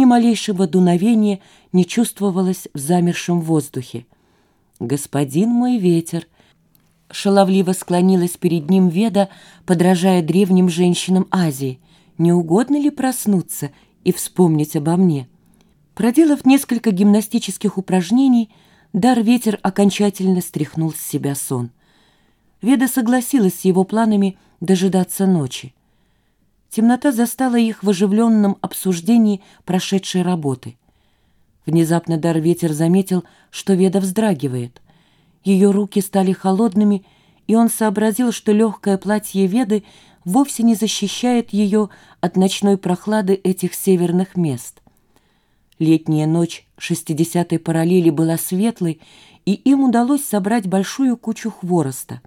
ни малейшего дуновения не чувствовалось в замершем воздухе. «Господин мой ветер!» Шаловливо склонилась перед ним Веда, подражая древним женщинам Азии. «Не угодно ли проснуться и вспомнить обо мне?» Проделав несколько гимнастических упражнений, Дар-ветер окончательно стряхнул с себя сон. Веда согласилась с его планами дожидаться ночи. Темнота застала их в оживленном обсуждении прошедшей работы. Внезапно Дар-ветер заметил, что Веда вздрагивает. Ее руки стали холодными, и он сообразил, что легкое платье Веды вовсе не защищает ее от ночной прохлады этих северных мест. Летняя ночь шестидесятой параллели была светлой, и им удалось собрать большую кучу хвороста.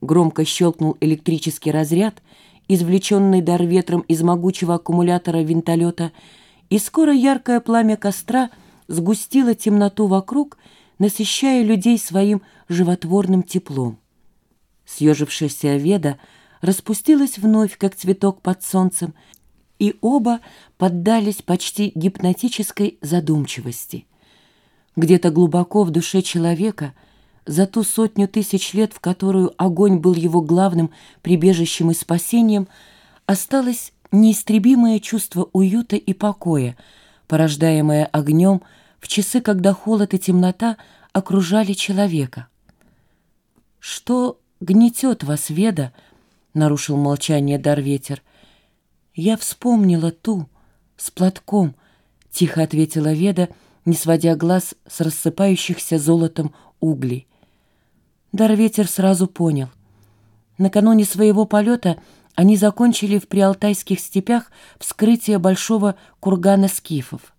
Громко щелкнул электрический разряд, извлеченный дар ветром из могучего аккумулятора винтолета, и скоро яркое пламя костра сгустило темноту вокруг, насыщая людей своим животворным теплом. Съежившаяся Веда распустилась вновь, как цветок под солнцем, и оба поддались почти гипнотической задумчивости. Где-то глубоко в душе человека, за ту сотню тысяч лет, в которую огонь был его главным прибежищем и спасением, осталось неистребимое чувство уюта и покоя, порождаемое огнем в часы, когда холод и темнота окружали человека. «Что гнетет вас, Веда?» — нарушил молчание Дарветер — «Я вспомнила ту, с платком», — тихо ответила Веда, не сводя глаз с рассыпающихся золотом углей. Дарветер сразу понял. Накануне своего полета они закончили в приалтайских степях вскрытие большого кургана скифов.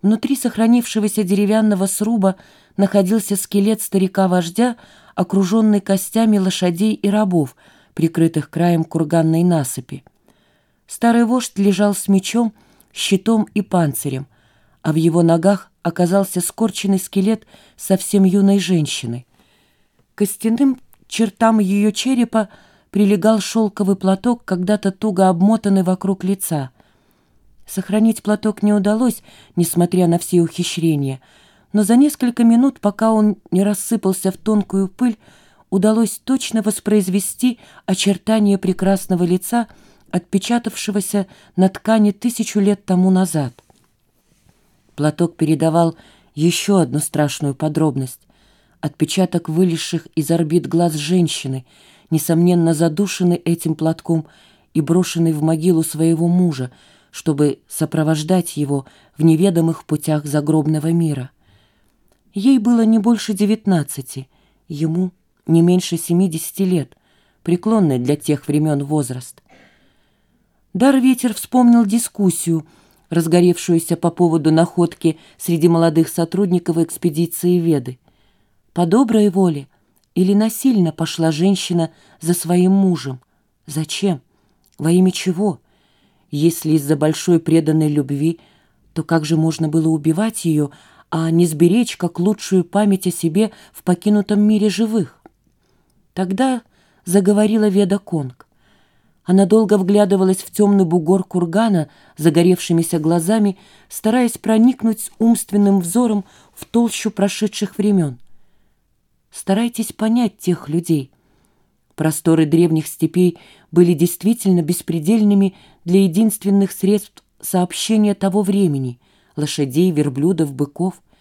Внутри сохранившегося деревянного сруба находился скелет старика-вождя, окруженный костями лошадей и рабов, прикрытых краем курганной насыпи. Старый вождь лежал с мечом, щитом и панцирем, а в его ногах оказался скорченный скелет совсем юной женщины. Костяным чертам ее черепа прилегал шелковый платок, когда-то туго обмотанный вокруг лица. Сохранить платок не удалось, несмотря на все ухищрения, но за несколько минут, пока он не рассыпался в тонкую пыль, удалось точно воспроизвести очертания прекрасного лица — отпечатавшегося на ткани тысячу лет тому назад. Платок передавал еще одну страшную подробность. Отпечаток вылезших из орбит глаз женщины, несомненно задушенный этим платком и брошенный в могилу своего мужа, чтобы сопровождать его в неведомых путях загробного мира. Ей было не больше девятнадцати, ему не меньше семидесяти лет, преклонный для тех времен возраст. Дар-ветер вспомнил дискуссию, разгоревшуюся по поводу находки среди молодых сотрудников экспедиции Веды. По доброй воле или насильно пошла женщина за своим мужем? Зачем? Во имя чего? Если из-за большой преданной любви, то как же можно было убивать ее, а не сберечь как лучшую память о себе в покинутом мире живых? Тогда заговорила Веда Конг. Она долго вглядывалась в темный бугор кургана загоревшимися глазами, стараясь проникнуть умственным взором в толщу прошедших времен. Старайтесь понять тех людей. Просторы древних степей были действительно беспредельными для единственных средств сообщения того времени — лошадей, верблюдов, быков —